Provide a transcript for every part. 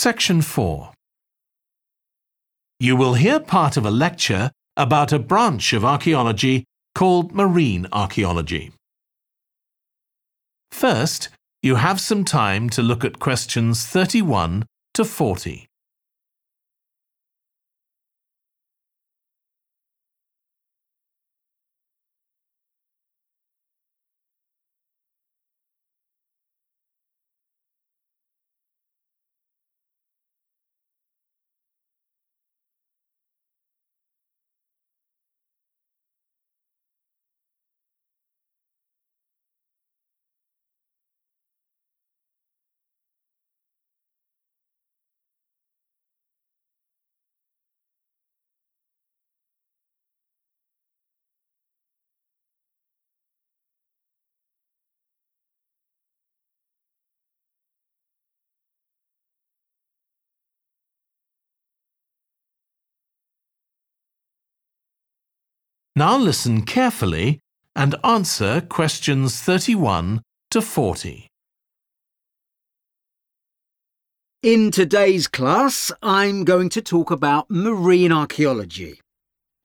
Section 4 You will hear part of a lecture about a branch of archaeology called marine archaeology. First, you have some time to look at questions 31 to 40. Now listen carefully and answer questions 31 to 40. In today's class, I'm going to talk about marine archaeology,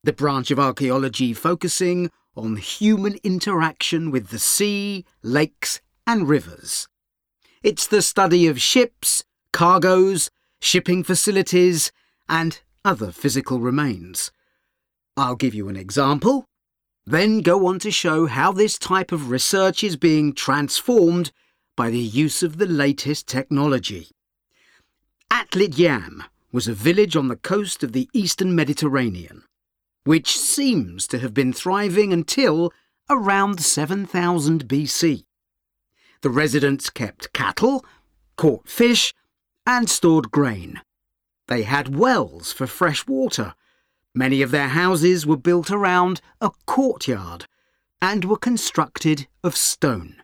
the branch of archaeology focusing on human interaction with the sea, lakes and rivers. It's the study of ships, cargoes, shipping facilities and other physical remains. I'll give you an example, then go on to show how this type of research is being transformed by the use of the latest technology. Atlit Yam was a village on the coast of the eastern Mediterranean, which seems to have been thriving until around 7000 BC. The residents kept cattle, caught fish, and stored grain. They had wells for fresh water Many of their houses were built around a courtyard and were constructed of stone.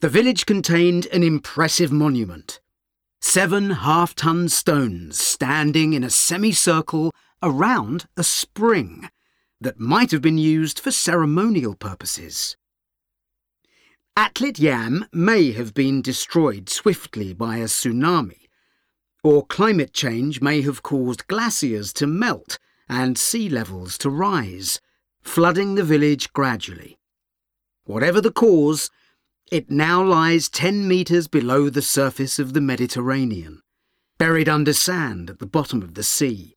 The village contained an impressive monument. Seven half-ton stones standing in a semicircle around a spring that might have been used for ceremonial purposes. Atlit Yam may have been destroyed swiftly by a tsunami, or climate change may have caused glaciers to melt and sea levels to rise, flooding the village gradually. Whatever the cause, it now lies 10 metres below the surface of the Mediterranean, buried under sand at the bottom of the sea.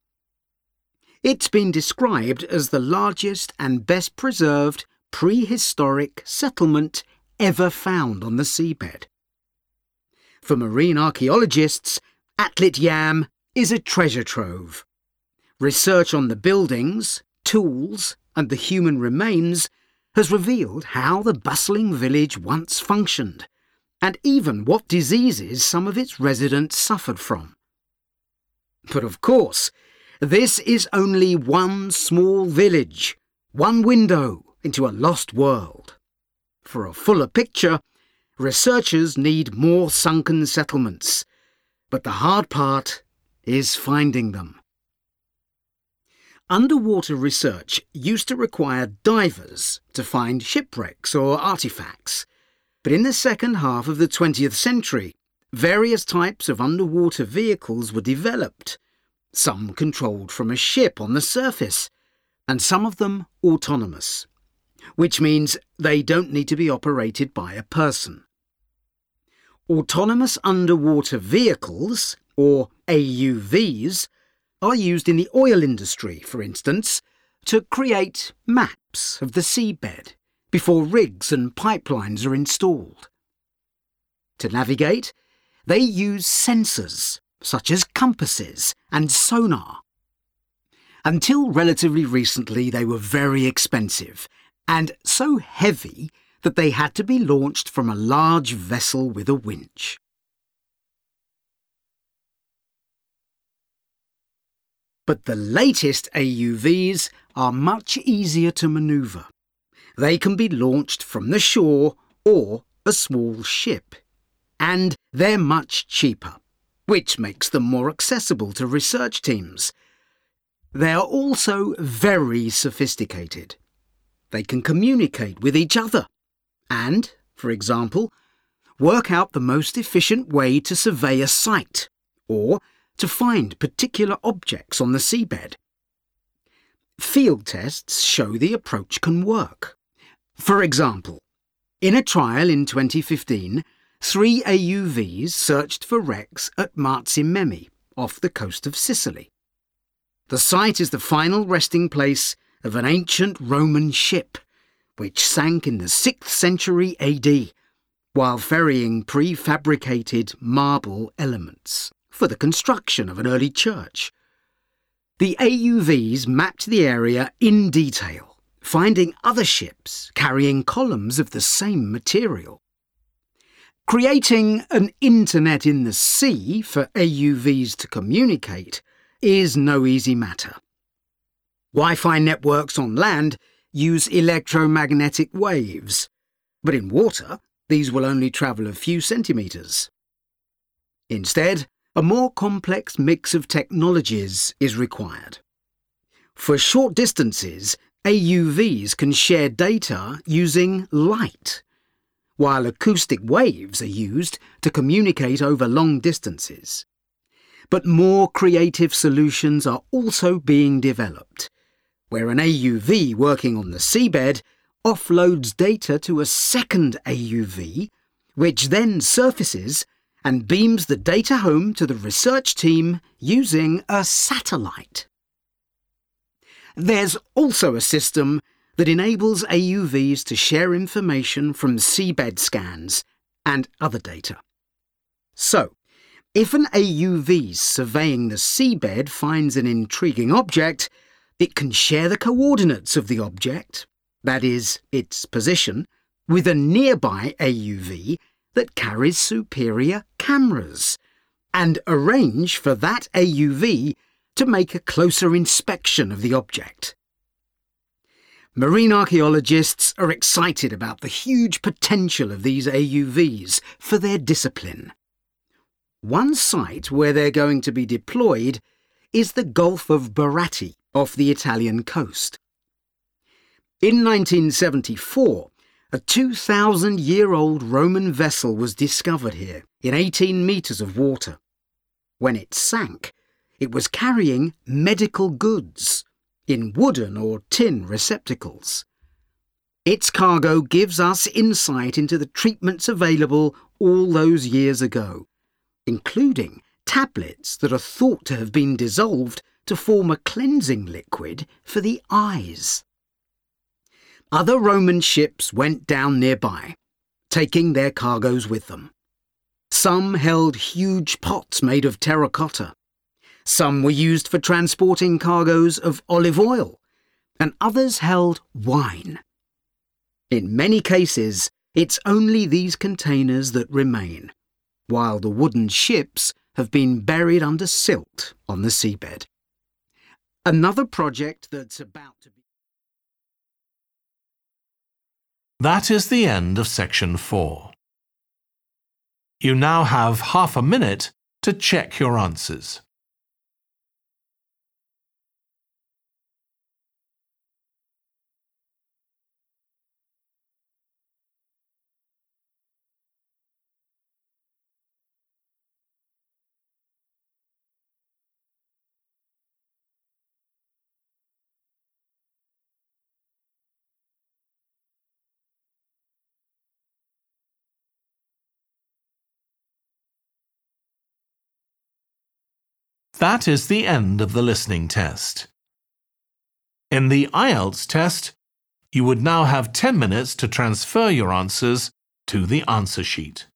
It's been described as the largest and best preserved prehistoric settlement ever found on the seabed. For marine archaeologists, Atlit Yam is a treasure trove. Research on the buildings, tools, and the human remains has revealed how the bustling village once functioned, and even what diseases some of its residents suffered from. But of course, this is only one small village, one window into a lost world. For a fuller picture, researchers need more sunken settlements, but the hard part is finding them. Underwater research used to require divers to find shipwrecks or artifacts. But in the second half of the 20th century, various types of underwater vehicles were developed, some controlled from a ship on the surface, and some of them autonomous, which means they don't need to be operated by a person. Autonomous underwater vehicles, or AUVs, are used in the oil industry, for instance, to create maps of the seabed before rigs and pipelines are installed. To navigate, they use sensors such as compasses and sonar. Until relatively recently, they were very expensive and so heavy that they had to be launched from a large vessel with a winch. But the latest AUVs are much easier to manoeuvre. They can be launched from the shore or a small ship. And they're much cheaper, which makes them more accessible to research teams. They are also very sophisticated. They can communicate with each other and, for example, work out the most efficient way to survey a site or to find particular objects on the seabed. Field tests show the approach can work. For example, in a trial in 2015, three AUVs searched for wrecks at Marzamemi, off the coast of Sicily. The site is the final resting place of an ancient Roman ship, which sank in the 6th century AD, while ferrying prefabricated marble elements for the construction of an early church. The AUVs mapped the area in detail, finding other ships carrying columns of the same material. Creating an internet in the sea for AUVs to communicate is no easy matter. Wi-Fi networks on land use electromagnetic waves, but in water these will only travel a few centimetres. Instead, a more complex mix of technologies is required. For short distances, AUVs can share data using light while acoustic waves are used to communicate over long distances. But more creative solutions are also being developed, where an AUV working on the seabed offloads data to a second AUV, which then surfaces and beams the data home to the research team using a satellite. There's also a system that enables AUVs to share information from seabed scans and other data. So, if an AUV surveying the seabed finds an intriguing object, it can share the coordinates of the object, that is, its position, with a nearby AUV that carries superior cameras, and arrange for that AUV to make a closer inspection of the object. Marine archaeologists are excited about the huge potential of these AUVs for their discipline. One site where they're going to be deployed is the Gulf of Baratti off the Italian coast. In 1974, a 2,000 year old Roman vessel was discovered here in 18 metres of water. When it sank, it was carrying medical goods in wooden or tin receptacles. Its cargo gives us insight into the treatments available all those years ago, including tablets that are thought to have been dissolved to form a cleansing liquid for the eyes. Other Roman ships went down nearby, taking their cargoes with them. Some held huge pots made of terracotta, some were used for transporting cargoes of olive oil, and others held wine. In many cases, it's only these containers that remain, while the wooden ships have been buried under silt on the seabed. Another project that's about to be. That is the end of section 4. You now have half a minute to check your answers. That is the end of the listening test. In the IELTS test, you would now have 10 minutes to transfer your answers to the answer sheet.